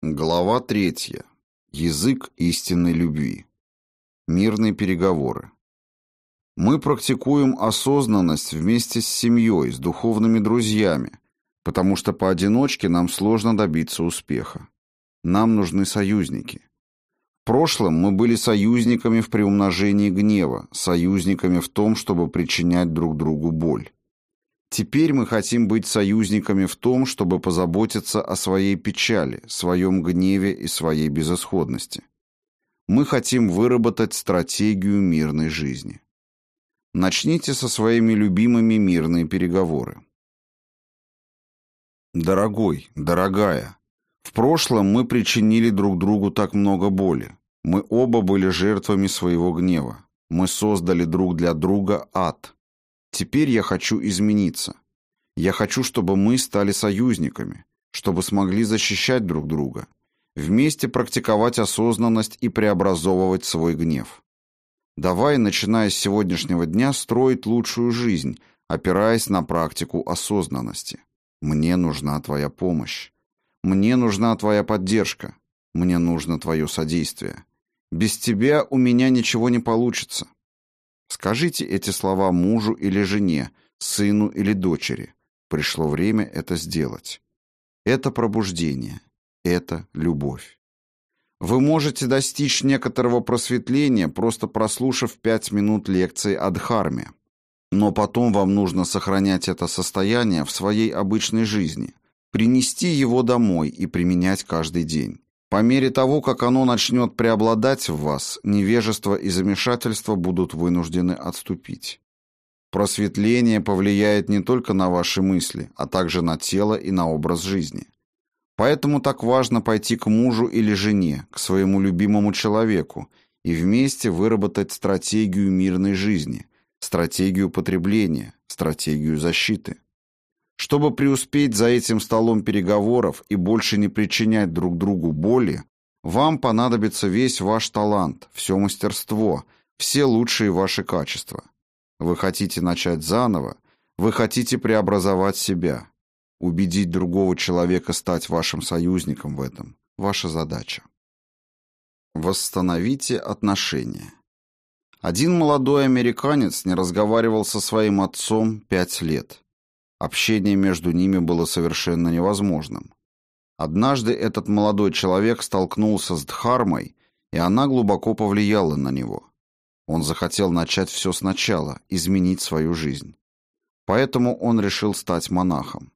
Глава третья. Язык истинной любви. Мирные переговоры. Мы практикуем осознанность вместе с семьей, с духовными друзьями, потому что поодиночке нам сложно добиться успеха. Нам нужны союзники. В прошлом мы были союзниками в приумножении гнева, союзниками в том, чтобы причинять друг другу боль. Теперь мы хотим быть союзниками в том, чтобы позаботиться о своей печали, своем гневе и своей безысходности. Мы хотим выработать стратегию мирной жизни. Начните со своими любимыми мирные переговоры. Дорогой, дорогая, в прошлом мы причинили друг другу так много боли. Мы оба были жертвами своего гнева. Мы создали друг для друга ад – Теперь я хочу измениться. Я хочу, чтобы мы стали союзниками, чтобы смогли защищать друг друга, вместе практиковать осознанность и преобразовывать свой гнев. Давай, начиная с сегодняшнего дня, строить лучшую жизнь, опираясь на практику осознанности. Мне нужна твоя помощь. Мне нужна твоя поддержка. Мне нужно твое содействие. Без тебя у меня ничего не получится. Скажите эти слова мужу или жене, сыну или дочери. Пришло время это сделать. Это пробуждение. Это любовь. Вы можете достичь некоторого просветления, просто прослушав пять минут лекции о Дхарме. Но потом вам нужно сохранять это состояние в своей обычной жизни, принести его домой и применять каждый день. По мере того, как оно начнет преобладать в вас, невежество и замешательство будут вынуждены отступить. Просветление повлияет не только на ваши мысли, а также на тело и на образ жизни. Поэтому так важно пойти к мужу или жене, к своему любимому человеку, и вместе выработать стратегию мирной жизни, стратегию потребления, стратегию защиты. Чтобы преуспеть за этим столом переговоров и больше не причинять друг другу боли, вам понадобится весь ваш талант, все мастерство, все лучшие ваши качества. Вы хотите начать заново, вы хотите преобразовать себя. Убедить другого человека стать вашим союзником в этом – ваша задача. Восстановите отношения. Один молодой американец не разговаривал со своим отцом пять лет. Общение между ними было совершенно невозможным. Однажды этот молодой человек столкнулся с Дхармой, и она глубоко повлияла на него. Он захотел начать все сначала, изменить свою жизнь. Поэтому он решил стать монахом.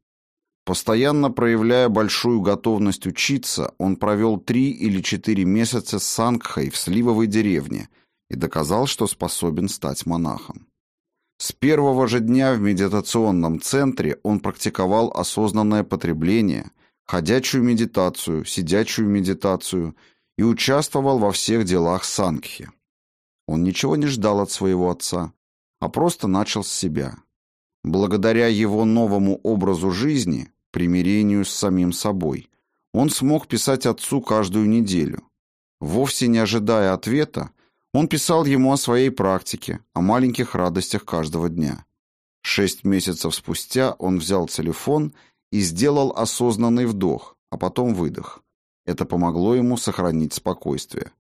Постоянно проявляя большую готовность учиться, он провел три или четыре месяца с Сангхой в Сливовой деревне и доказал, что способен стать монахом. С первого же дня в медитационном центре он практиковал осознанное потребление, ходячую медитацию, сидячую медитацию и участвовал во всех делах сангхи. Он ничего не ждал от своего отца, а просто начал с себя. Благодаря его новому образу жизни, примирению с самим собой, он смог писать отцу каждую неделю. Вовсе не ожидая ответа, он писал ему о своей практике, о маленьких радостях каждого дня. Шесть месяцев спустя он взял телефон и сделал осознанный вдох, а потом выдох. Это помогло ему сохранить спокойствие.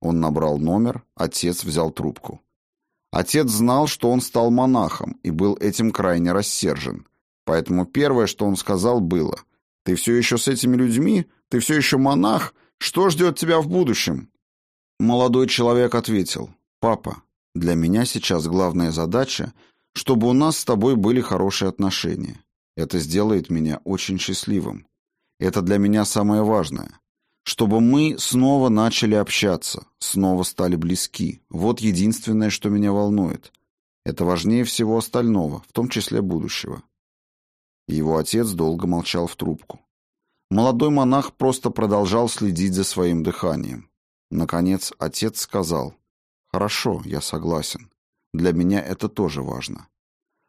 Он набрал номер, отец взял трубку. Отец знал, что он стал монахом и был этим крайне рассержен. Поэтому первое, что он сказал, было «Ты все еще с этими людьми? Ты все еще монах? Что ждет тебя в будущем?» Молодой человек ответил, «Папа, для меня сейчас главная задача, чтобы у нас с тобой были хорошие отношения. Это сделает меня очень счастливым. Это для меня самое важное. Чтобы мы снова начали общаться, снова стали близки. Вот единственное, что меня волнует. Это важнее всего остального, в том числе будущего». Его отец долго молчал в трубку. Молодой монах просто продолжал следить за своим дыханием. Наконец отец сказал, «Хорошо, я согласен. Для меня это тоже важно».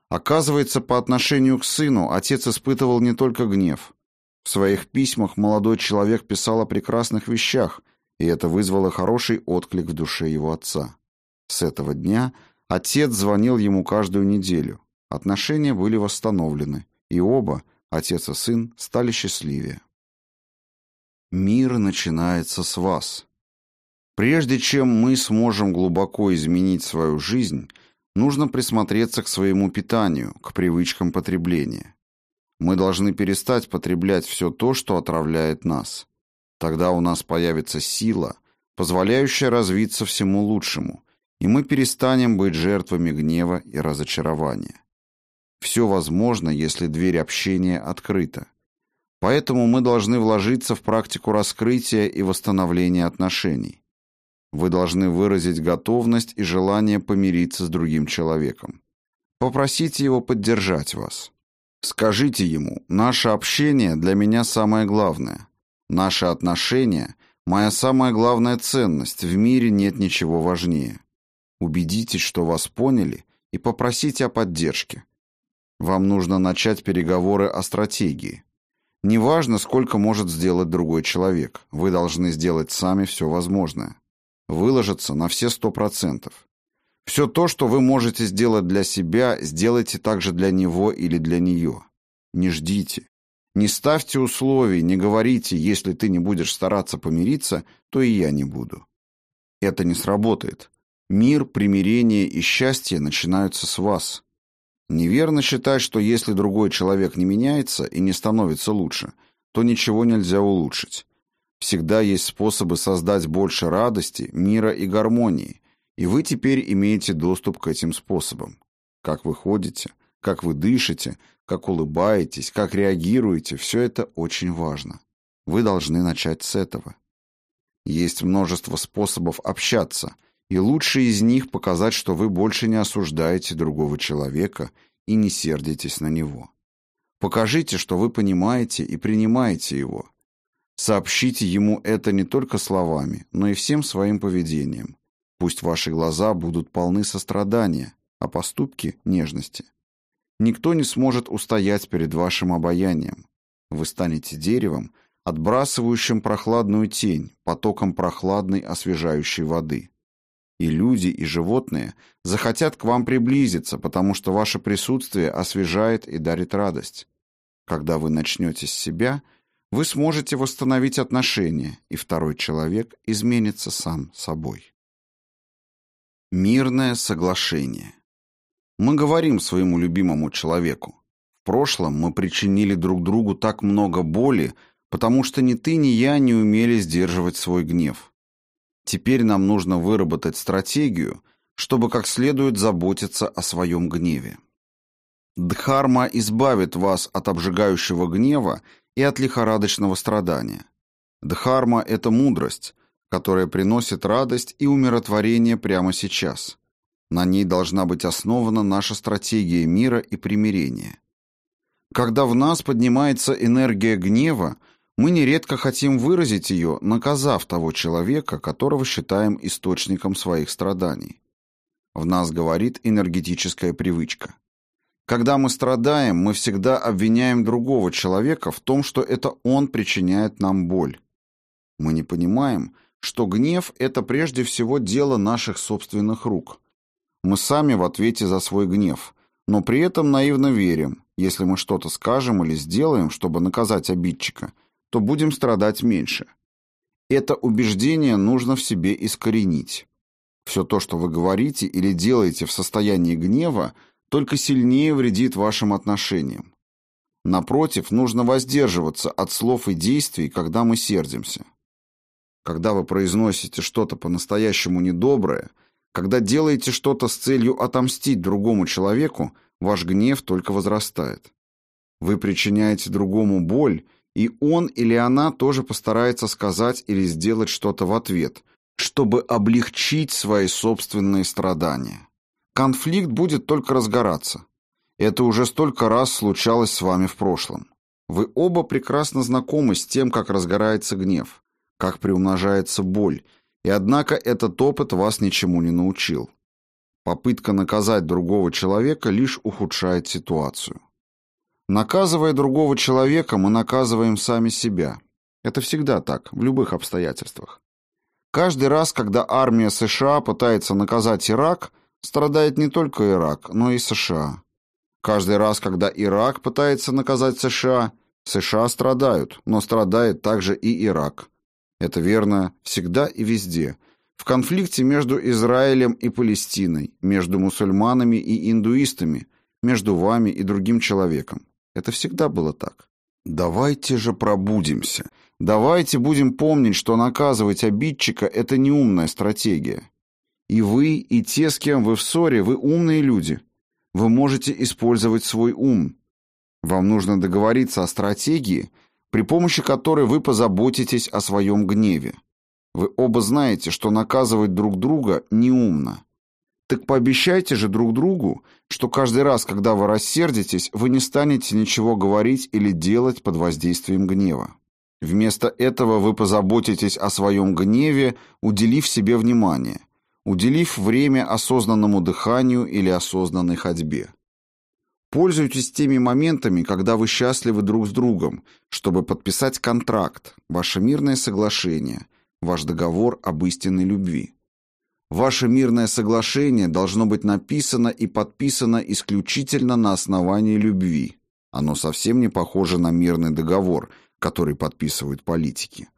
Оказывается, по отношению к сыну отец испытывал не только гнев. В своих письмах молодой человек писал о прекрасных вещах, и это вызвало хороший отклик в душе его отца. С этого дня отец звонил ему каждую неделю. Отношения были восстановлены, и оба, отец и сын, стали счастливее. Мир начинается с вас. Прежде чем мы сможем глубоко изменить свою жизнь, нужно присмотреться к своему питанию, к привычкам потребления. Мы должны перестать потреблять все то, что отравляет нас. Тогда у нас появится сила, позволяющая развиться всему лучшему, и мы перестанем быть жертвами гнева и разочарования. Все возможно, если дверь общения открыта. Поэтому мы должны вложиться в практику раскрытия и восстановления отношений. Вы должны выразить готовность и желание помириться с другим человеком. Попросите его поддержать вас. Скажите ему, наше общение для меня самое главное. Наши отношения – моя самая главная ценность, в мире нет ничего важнее. Убедитесь, что вас поняли, и попросите о поддержке. Вам нужно начать переговоры о стратегии. Неважно, сколько может сделать другой человек, вы должны сделать сами все возможное выложиться на все сто процентов. Все то, что вы можете сделать для себя, сделайте также для него или для нее. Не ждите. Не ставьте условий, не говорите, если ты не будешь стараться помириться, то и я не буду. Это не сработает. Мир, примирение и счастье начинаются с вас. Неверно считать, что если другой человек не меняется и не становится лучше, то ничего нельзя улучшить. Всегда есть способы создать больше радости, мира и гармонии, и вы теперь имеете доступ к этим способам. Как вы ходите, как вы дышите, как улыбаетесь, как реагируете, все это очень важно. Вы должны начать с этого. Есть множество способов общаться, и лучший из них показать, что вы больше не осуждаете другого человека и не сердитесь на него. Покажите, что вы понимаете и принимаете его, Сообщите ему это не только словами, но и всем своим поведением. Пусть ваши глаза будут полны сострадания, а поступки – нежности. Никто не сможет устоять перед вашим обаянием. Вы станете деревом, отбрасывающим прохладную тень, потоком прохладной освежающей воды. И люди, и животные захотят к вам приблизиться, потому что ваше присутствие освежает и дарит радость. Когда вы начнете с себя – вы сможете восстановить отношения, и второй человек изменится сам собой. Мирное соглашение. Мы говорим своему любимому человеку. В прошлом мы причинили друг другу так много боли, потому что ни ты, ни я не умели сдерживать свой гнев. Теперь нам нужно выработать стратегию, чтобы как следует заботиться о своем гневе. Дхарма избавит вас от обжигающего гнева и от лихорадочного страдания. Дхарма – это мудрость, которая приносит радость и умиротворение прямо сейчас. На ней должна быть основана наша стратегия мира и примирения. Когда в нас поднимается энергия гнева, мы нередко хотим выразить ее, наказав того человека, которого считаем источником своих страданий. В нас говорит энергетическая привычка. Когда мы страдаем, мы всегда обвиняем другого человека в том, что это он причиняет нам боль. Мы не понимаем, что гнев – это прежде всего дело наших собственных рук. Мы сами в ответе за свой гнев, но при этом наивно верим, если мы что-то скажем или сделаем, чтобы наказать обидчика, то будем страдать меньше. Это убеждение нужно в себе искоренить. Все то, что вы говорите или делаете в состоянии гнева – только сильнее вредит вашим отношениям. Напротив, нужно воздерживаться от слов и действий, когда мы сердимся. Когда вы произносите что-то по-настоящему недоброе, когда делаете что-то с целью отомстить другому человеку, ваш гнев только возрастает. Вы причиняете другому боль, и он или она тоже постарается сказать или сделать что-то в ответ, чтобы облегчить свои собственные страдания конфликт будет только разгораться. Это уже столько раз случалось с вами в прошлом. Вы оба прекрасно знакомы с тем, как разгорается гнев, как приумножается боль, и однако этот опыт вас ничему не научил. Попытка наказать другого человека лишь ухудшает ситуацию. Наказывая другого человека, мы наказываем сами себя. Это всегда так, в любых обстоятельствах. Каждый раз, когда армия США пытается наказать Ирак, страдает не только Ирак, но и США. Каждый раз, когда Ирак пытается наказать США, США страдают, но страдает также и Ирак. Это верно всегда и везде. В конфликте между Израилем и Палестиной, между мусульманами и индуистами, между вами и другим человеком. Это всегда было так. Давайте же пробудимся. Давайте будем помнить, что наказывать обидчика – это неумная стратегия. И вы, и те, с кем вы в ссоре, вы умные люди. Вы можете использовать свой ум. Вам нужно договориться о стратегии, при помощи которой вы позаботитесь о своем гневе. Вы оба знаете, что наказывать друг друга неумно. Так пообещайте же друг другу, что каждый раз, когда вы рассердитесь, вы не станете ничего говорить или делать под воздействием гнева. Вместо этого вы позаботитесь о своем гневе, уделив себе внимание, уделив время осознанному дыханию или осознанной ходьбе. Пользуйтесь теми моментами, когда вы счастливы друг с другом, чтобы подписать контракт, ваше мирное соглашение, ваш договор об истинной любви. Ваше мирное соглашение должно быть написано и подписано исключительно на основании любви. Оно совсем не похоже на мирный договор, который подписывают политики.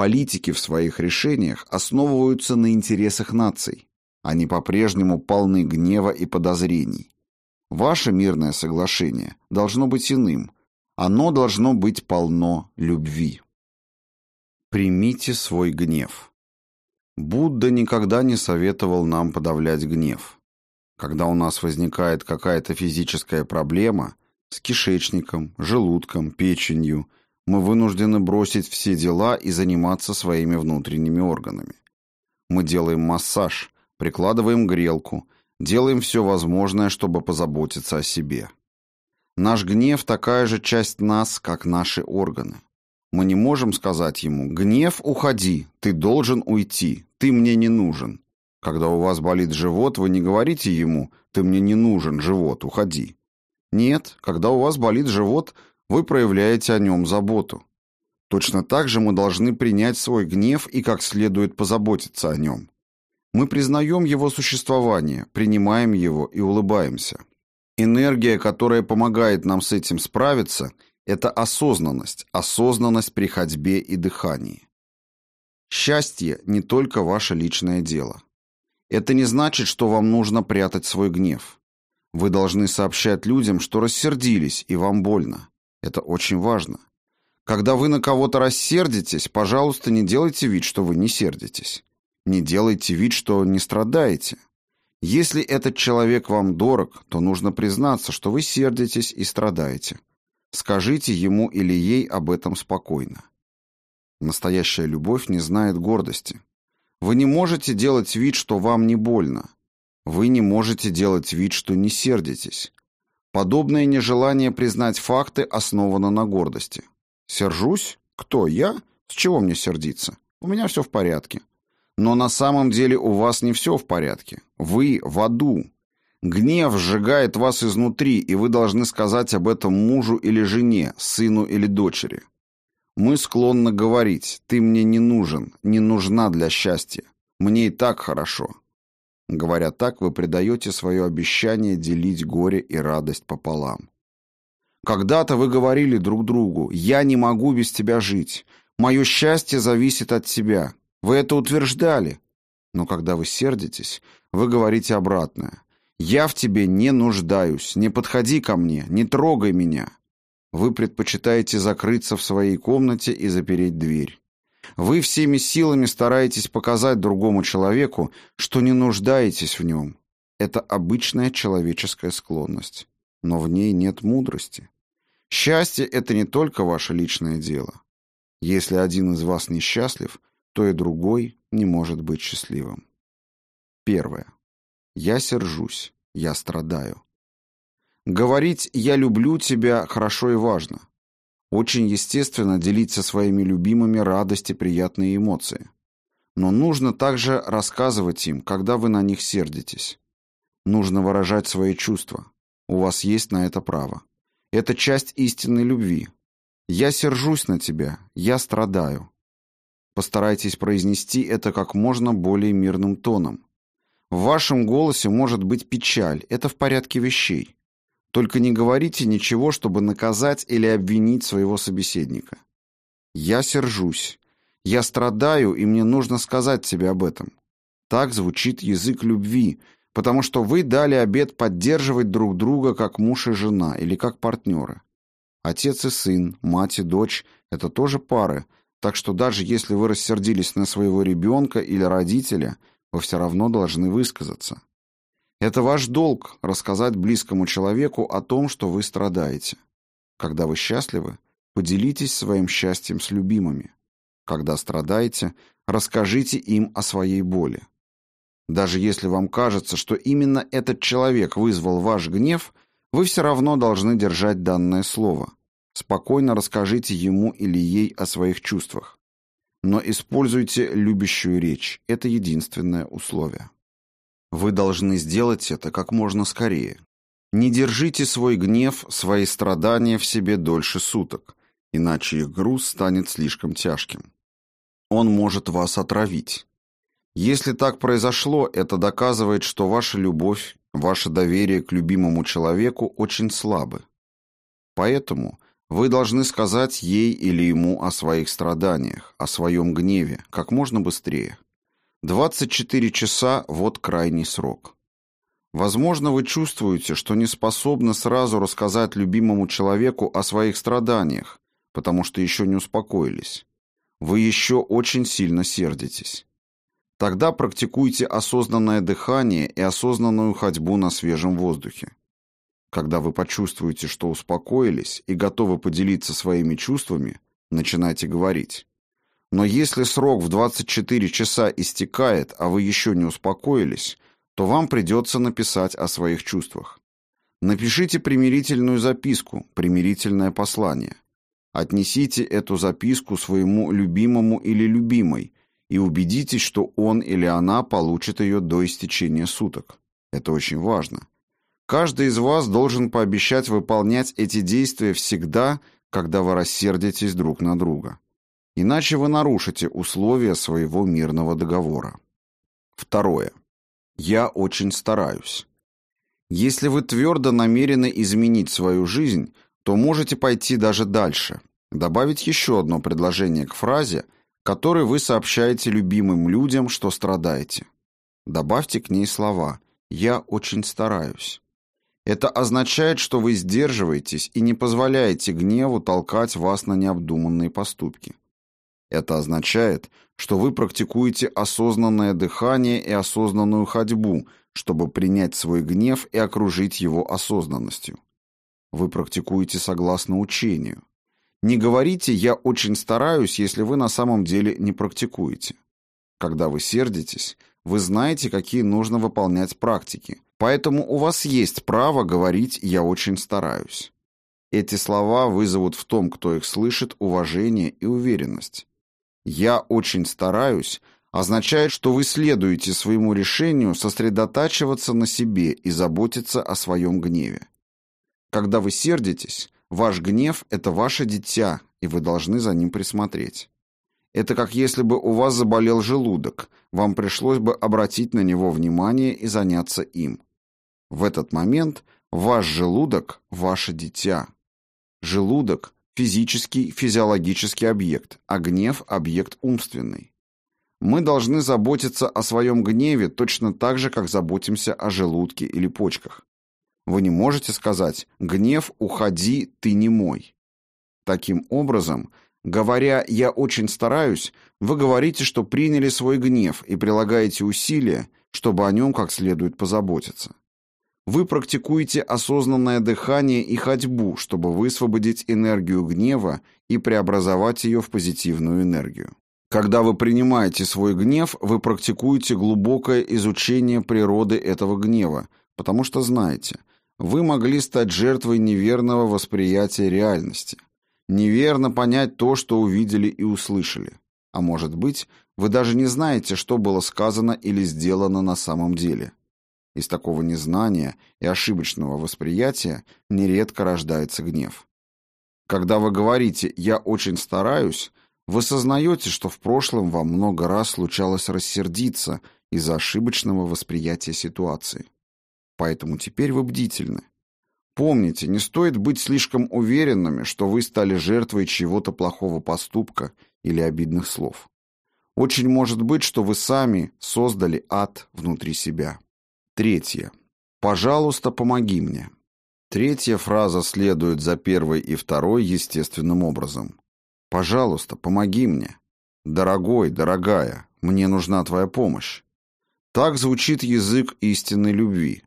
Политики в своих решениях основываются на интересах наций. Они по-прежнему полны гнева и подозрений. Ваше мирное соглашение должно быть иным. Оно должно быть полно любви. Примите свой гнев. Будда никогда не советовал нам подавлять гнев. Когда у нас возникает какая-то физическая проблема с кишечником, желудком, печенью, мы вынуждены бросить все дела и заниматься своими внутренними органами. Мы делаем массаж, прикладываем грелку – Делаем все возможное, чтобы позаботиться о себе. Наш гнев такая же часть нас, как наши органы. Мы не можем сказать ему «Гнев, уходи, ты должен уйти, ты мне не нужен». Когда у вас болит живот, вы не говорите ему «Ты мне не нужен, живот, уходи». Нет, когда у вас болит живот, вы проявляете о нем заботу. Точно так же мы должны принять свой гнев и как следует позаботиться о нем. Мы признаем его существование, принимаем его и улыбаемся. Энергия, которая помогает нам с этим справиться, это осознанность, осознанность при ходьбе и дыхании. Счастье не только ваше личное дело. Это не значит, что вам нужно прятать свой гнев. Вы должны сообщать людям, что рассердились и вам больно. Это очень важно. Когда вы на кого-то рассердитесь, пожалуйста, не делайте вид, что вы не сердитесь. Не делайте вид, что не страдаете. Если этот человек вам дорог, то нужно признаться, что вы сердитесь и страдаете. Скажите ему или ей об этом спокойно. Настоящая любовь не знает гордости. Вы не можете делать вид, что вам не больно. Вы не можете делать вид, что не сердитесь. Подобное нежелание признать факты основано на гордости. Сержусь? Кто, я? С чего мне сердиться? У меня все в порядке. Но на самом деле у вас не все в порядке. Вы в аду. Гнев сжигает вас изнутри, и вы должны сказать об этом мужу или жене, сыну или дочери. Мы склонны говорить «ты мне не нужен, не нужна для счастья, мне и так хорошо». Говоря так, вы предаете свое обещание делить горе и радость пополам. Когда-то вы говорили друг другу «я не могу без тебя жить, мое счастье зависит от тебя, вы это утверждали. Но когда вы сердитесь, вы говорите обратное. «Я в тебе не нуждаюсь, не подходи ко мне, не трогай меня». Вы предпочитаете закрыться в своей комнате и запереть дверь. Вы всеми силами стараетесь показать другому человеку, что не нуждаетесь в нем. Это обычная человеческая склонность. Но в ней нет мудрости. Счастье – это не только ваше личное дело. Если один из вас несчастлив, то и другой не может быть счастливым. Первое. Я сержусь, я страдаю. Говорить «я люблю тебя» хорошо и важно. Очень естественно делиться своими любимыми радости, приятные эмоции. Но нужно также рассказывать им, когда вы на них сердитесь. Нужно выражать свои чувства. У вас есть на это право. Это часть истинной любви. Я сержусь на тебя, я страдаю. Постарайтесь произнести это как можно более мирным тоном. В вашем голосе может быть печаль, это в порядке вещей. Только не говорите ничего, чтобы наказать или обвинить своего собеседника. «Я сержусь. Я страдаю, и мне нужно сказать тебе об этом». Так звучит язык любви, потому что вы дали обет поддерживать друг друга как муж и жена или как партнеры. Отец и сын, мать и дочь – это тоже пары, так что даже если вы рассердились на своего ребенка или родителя, вы все равно должны высказаться. Это ваш долг – рассказать близкому человеку о том, что вы страдаете. Когда вы счастливы, поделитесь своим счастьем с любимыми. Когда страдаете, расскажите им о своей боли. Даже если вам кажется, что именно этот человек вызвал ваш гнев, вы все равно должны держать данное слово. Спокойно расскажите ему или ей о своих чувствах. Но используйте любящую речь. Это единственное условие. Вы должны сделать это как можно скорее. Не держите свой гнев, свои страдания в себе дольше суток, иначе их груз станет слишком тяжким. Он может вас отравить. Если так произошло, это доказывает, что ваша любовь, ваше доверие к любимому человеку очень слабы. Поэтому вы должны сказать ей или ему о своих страданиях, о своем гневе, как можно быстрее. 24 часа – вот крайний срок. Возможно, вы чувствуете, что не способны сразу рассказать любимому человеку о своих страданиях, потому что еще не успокоились. Вы еще очень сильно сердитесь. Тогда практикуйте осознанное дыхание и осознанную ходьбу на свежем воздухе. Когда вы почувствуете, что успокоились и готовы поделиться своими чувствами, начинайте говорить. Но если срок в 24 часа истекает, а вы еще не успокоились, то вам придется написать о своих чувствах. Напишите примирительную записку, примирительное послание. Отнесите эту записку своему любимому или любимой и убедитесь, что он или она получит ее до истечения суток. Это очень важно. Каждый из вас должен пообещать выполнять эти действия всегда, когда вы рассердитесь друг на друга. Иначе вы нарушите условия своего мирного договора. Второе. Я очень стараюсь. Если вы твердо намерены изменить свою жизнь, то можете пойти даже дальше. Добавить еще одно предложение к фразе, которой вы сообщаете любимым людям, что страдаете. Добавьте к ней слова «Я очень стараюсь». Это означает, что вы сдерживаетесь и не позволяете гневу толкать вас на необдуманные поступки. Это означает, что вы практикуете осознанное дыхание и осознанную ходьбу, чтобы принять свой гнев и окружить его осознанностью. Вы практикуете согласно учению. Не говорите «я очень стараюсь», если вы на самом деле не практикуете. Когда вы сердитесь, вы знаете, какие нужно выполнять практики, поэтому у вас есть право говорить «я очень стараюсь». Эти слова вызовут в том, кто их слышит, уважение и уверенность. «Я очень стараюсь» означает, что вы следуете своему решению сосредотачиваться на себе и заботиться о своем гневе. Когда вы сердитесь, ваш гнев – это ваше дитя, и вы должны за ним присмотреть. Это как если бы у вас заболел желудок, вам пришлось бы обратить на него внимание и заняться им. В этот момент ваш желудок – ваше дитя. Желудок физический, физиологический объект, а гнев – объект умственный. Мы должны заботиться о своем гневе точно так же, как заботимся о желудке или почках. Вы не можете сказать «гнев, уходи, ты не мой». Таким образом, говоря «я очень стараюсь», вы говорите, что приняли свой гнев и прилагаете усилия, чтобы о нем как следует позаботиться. Вы практикуете осознанное дыхание и ходьбу, чтобы высвободить энергию гнева и преобразовать ее в позитивную энергию. Когда вы принимаете свой гнев, вы практикуете глубокое изучение природы этого гнева, потому что знаете, вы могли стать жертвой неверного восприятия реальности, неверно понять то, что увидели и услышали. А может быть, вы даже не знаете, что было сказано или сделано на самом деле. Из такого незнания и ошибочного восприятия нередко рождается гнев. Когда вы говорите «я очень стараюсь», вы сознаете, что в прошлом вам много раз случалось рассердиться из-за ошибочного восприятия ситуации. Поэтому теперь вы бдительны. Помните, не стоит быть слишком уверенными, что вы стали жертвой чьего-то плохого поступка или обидных слов. Очень может быть, что вы сами создали ад внутри себя. Третье. «Пожалуйста, помоги мне». Третья фраза следует за первой и второй естественным образом. «Пожалуйста, помоги мне». «Дорогой, дорогая, мне нужна твоя помощь». Так звучит язык истинной любви.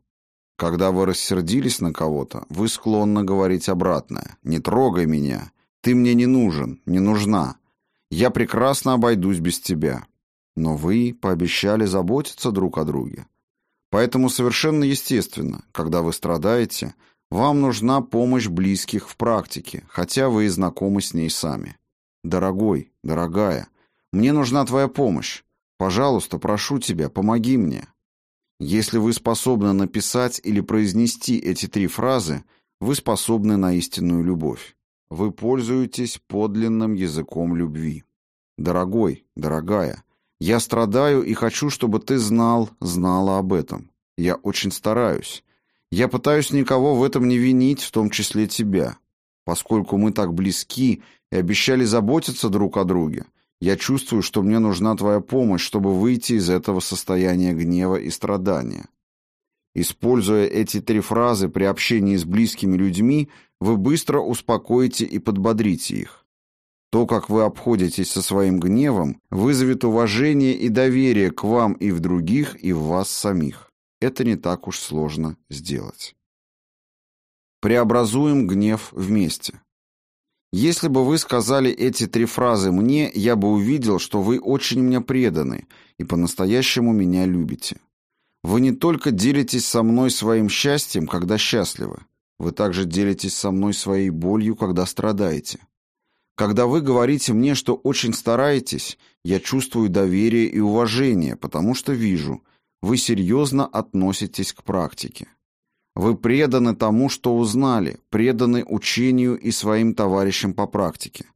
Когда вы рассердились на кого-то, вы склонны говорить обратное. «Не трогай меня. Ты мне не нужен, не нужна. Я прекрасно обойдусь без тебя». Но вы пообещали заботиться друг о друге. Поэтому совершенно естественно, когда вы страдаете, вам нужна помощь близких в практике, хотя вы и знакомы с ней сами. Дорогой, дорогая, мне нужна твоя помощь. Пожалуйста, прошу тебя, помоги мне. Если вы способны написать или произнести эти три фразы, вы способны на истинную любовь. Вы пользуетесь подлинным языком любви. Дорогой, дорогая, я страдаю и хочу, чтобы ты знал, знала об этом. Я очень стараюсь. Я пытаюсь никого в этом не винить, в том числе тебя. Поскольку мы так близки и обещали заботиться друг о друге, я чувствую, что мне нужна твоя помощь, чтобы выйти из этого состояния гнева и страдания. Используя эти три фразы при общении с близкими людьми, вы быстро успокоите и подбодрите их. То, как вы обходитесь со своим гневом, вызовет уважение и доверие к вам и в других, и в вас самих. Это не так уж сложно сделать. Преобразуем гнев вместе. Если бы вы сказали эти три фразы мне, я бы увидел, что вы очень мне преданы и по-настоящему меня любите. Вы не только делитесь со мной своим счастьем, когда счастливы, вы также делитесь со мной своей болью, когда страдаете. Когда вы говорите мне, что очень стараетесь, я чувствую доверие и уважение, потому что вижу, вы серьезно относитесь к практике. Вы преданы тому, что узнали, преданы учению и своим товарищам по практике.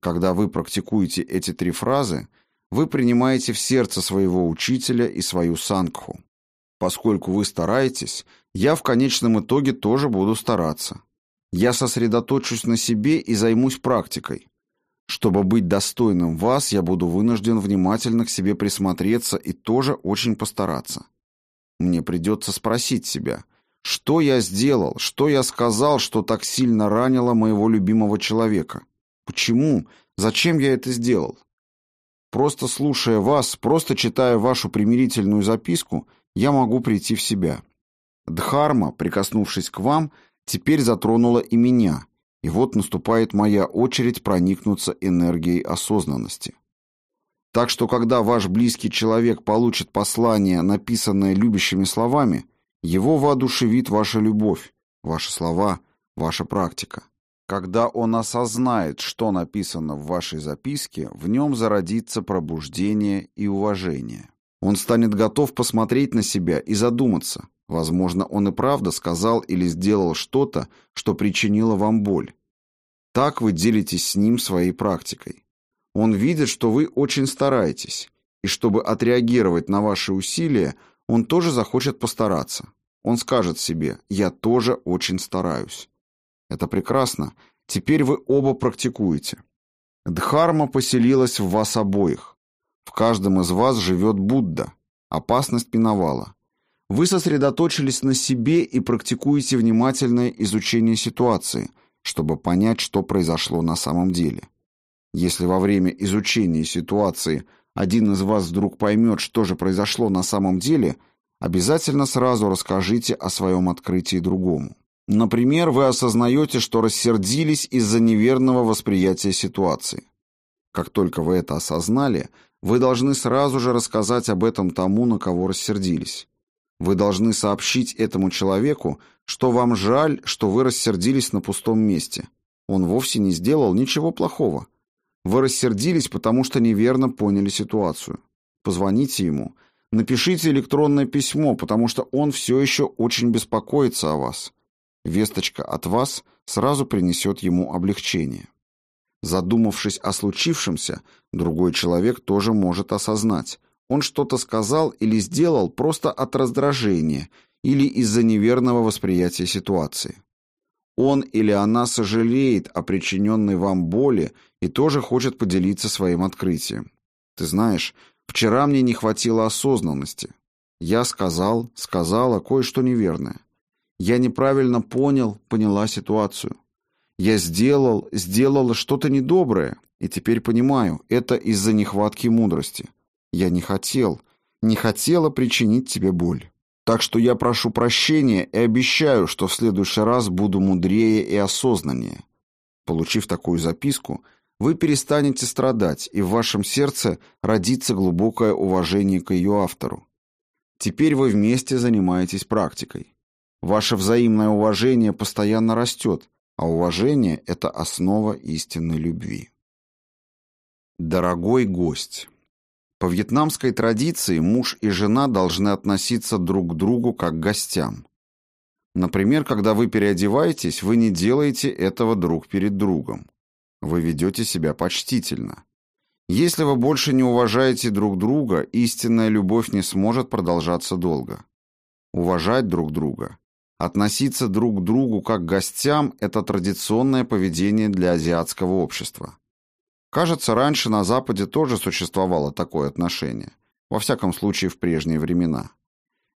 Когда вы практикуете эти три фразы, вы принимаете в сердце своего учителя и свою сангху. Поскольку вы стараетесь, я в конечном итоге тоже буду стараться. Я сосредоточусь на себе и займусь практикой. Чтобы быть достойным вас, я буду вынужден внимательно к себе присмотреться и тоже очень постараться. Мне придется спросить себя – что я сделал, что я сказал, что так сильно ранило моего любимого человека? Почему? Зачем я это сделал? Просто слушая вас, просто читая вашу примирительную записку, я могу прийти в себя. Дхарма, прикоснувшись к вам, теперь затронула и меня, и вот наступает моя очередь проникнуться энергией осознанности. Так что, когда ваш близкий человек получит послание, написанное любящими словами, его воодушевит ваша любовь, ваши слова, ваша практика. Когда он осознает, что написано в вашей записке, в нем зародится пробуждение и уважение. Он станет готов посмотреть на себя и задуматься. Возможно, он и правда сказал или сделал что-то, что причинило вам боль. Так вы делитесь с ним своей практикой. Он видит, что вы очень стараетесь, и чтобы отреагировать на ваши усилия, он тоже захочет постараться. Он скажет себе «я тоже очень стараюсь». Это прекрасно. Теперь вы оба практикуете. Дхарма поселилась в вас обоих. В каждом из вас живет Будда. Опасность миновала. Вы сосредоточились на себе и практикуете внимательное изучение ситуации, чтобы понять, что произошло на самом деле. Если во время изучения ситуации один из вас вдруг поймет, что же произошло на самом деле – Обязательно сразу расскажите о своем открытии другому. Например, вы осознаете, что рассердились из-за неверного восприятия ситуации. Как только вы это осознали, вы должны сразу же рассказать об этом тому, на кого рассердились. Вы должны сообщить этому человеку, что вам жаль, что вы рассердились на пустом месте. Он вовсе не сделал ничего плохого. Вы рассердились, потому что неверно поняли ситуацию. Позвоните ему – Напишите электронное письмо, потому что он все еще очень беспокоится о вас. Весточка от вас сразу принесет ему облегчение. Задумавшись о случившемся, другой человек тоже может осознать. Он что-то сказал или сделал просто от раздражения или из-за неверного восприятия ситуации. Он или она сожалеет о причиненной вам боли и тоже хочет поделиться своим открытием. Ты знаешь, вчера мне не хватило осознанности. Я сказал, сказала кое-что неверное. Я неправильно понял, поняла ситуацию. Я сделал, сделала что-то недоброе, и теперь понимаю, это из-за нехватки мудрости. Я не хотел, не хотела причинить тебе боль. Так что я прошу прощения и обещаю, что в следующий раз буду мудрее и осознаннее. Получив такую записку, вы перестанете страдать, и в вашем сердце родится глубокое уважение к ее автору. Теперь вы вместе занимаетесь практикой. Ваше взаимное уважение постоянно растет, а уважение – это основа истинной любви. Дорогой гость, по вьетнамской традиции муж и жена должны относиться друг к другу как к гостям. Например, когда вы переодеваетесь, вы не делаете этого друг перед другом. Вы ведете себя почтительно. Если вы больше не уважаете друг друга, истинная любовь не сможет продолжаться долго. Уважать друг друга, относиться друг к другу как к гостям – это традиционное поведение для азиатского общества. Кажется, раньше на Западе тоже существовало такое отношение, во всяком случае в прежние времена.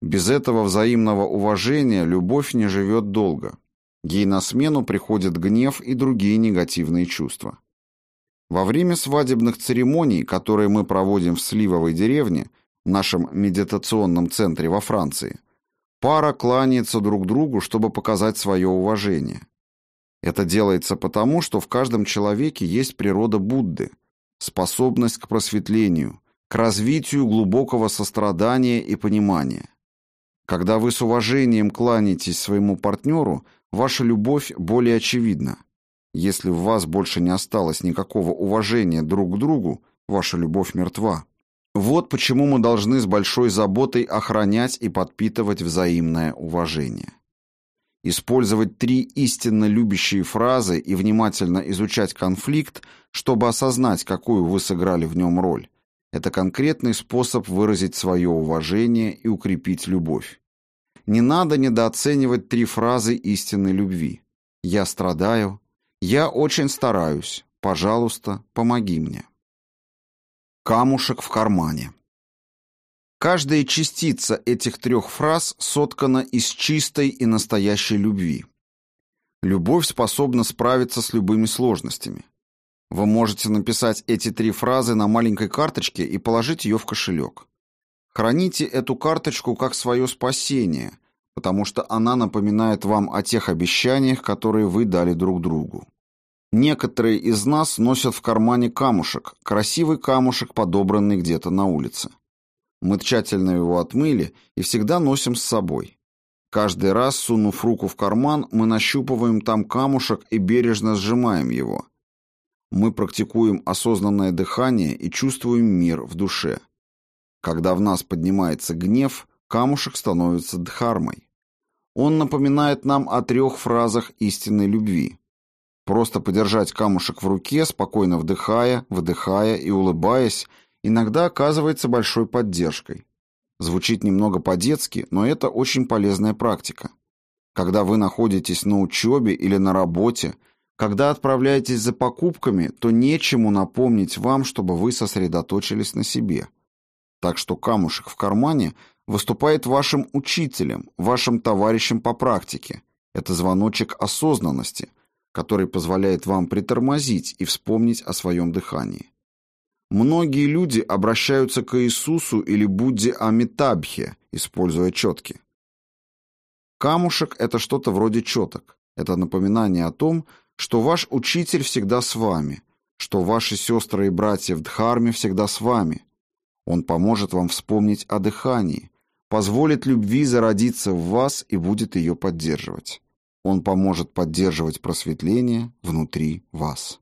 Без этого взаимного уважения любовь не живет долго. Ей на смену приходят гнев и другие негативные чувства. Во время свадебных церемоний, которые мы проводим в Сливовой деревне, нашем медитационном центре во Франции, пара кланяется друг другу, чтобы показать свое уважение. Это делается потому, что в каждом человеке есть природа Будды, способность к просветлению, к развитию глубокого сострадания и понимания. Когда вы с уважением кланяетесь своему партнеру, ваша любовь более очевидна. Если в вас больше не осталось никакого уважения друг к другу, ваша любовь мертва. Вот почему мы должны с большой заботой охранять и подпитывать взаимное уважение. Использовать три истинно любящие фразы и внимательно изучать конфликт, чтобы осознать, какую вы сыграли в нем роль. Это конкретный способ выразить свое уважение и укрепить любовь. Не надо недооценивать три фразы истинной любви. «Я страдаю», «Я очень стараюсь», «Пожалуйста, помоги мне». Камушек в кармане. Каждая частица этих трех фраз соткана из чистой и настоящей любви. Любовь способна справиться с любыми сложностями. Вы можете написать эти три фразы на маленькой карточке и положить ее в кошелек. Храните эту карточку как свое спасение, потому что она напоминает вам о тех обещаниях, которые вы дали друг другу. Некоторые из нас носят в кармане камушек, красивый камушек, подобранный где-то на улице. Мы тщательно его отмыли и всегда носим с собой. Каждый раз, сунув руку в карман, мы нащупываем там камушек и бережно сжимаем его. Мы практикуем осознанное дыхание и чувствуем мир в душе. Когда в нас поднимается гнев, камушек становится дхармой. Он напоминает нам о трех фразах истинной любви. Просто подержать камушек в руке, спокойно вдыхая, выдыхая и улыбаясь – иногда оказывается большой поддержкой. Звучит немного по-детски, но это очень полезная практика. Когда вы находитесь на учебе или на работе, когда отправляетесь за покупками, то нечему напомнить вам, чтобы вы сосредоточились на себе. Так что камушек в кармане выступает вашим учителем, вашим товарищем по практике. Это звоночек осознанности, который позволяет вам притормозить и вспомнить о своем дыхании. Многие люди обращаются к Иисусу или Будде Амитабхе, используя четки. Камушек – это что-то вроде четок. Это напоминание о том, что ваш учитель всегда с вами, что ваши сестры и братья в Дхарме всегда с вами. Он поможет вам вспомнить о дыхании, позволит любви зародиться в вас и будет ее поддерживать. Он поможет поддерживать просветление внутри вас.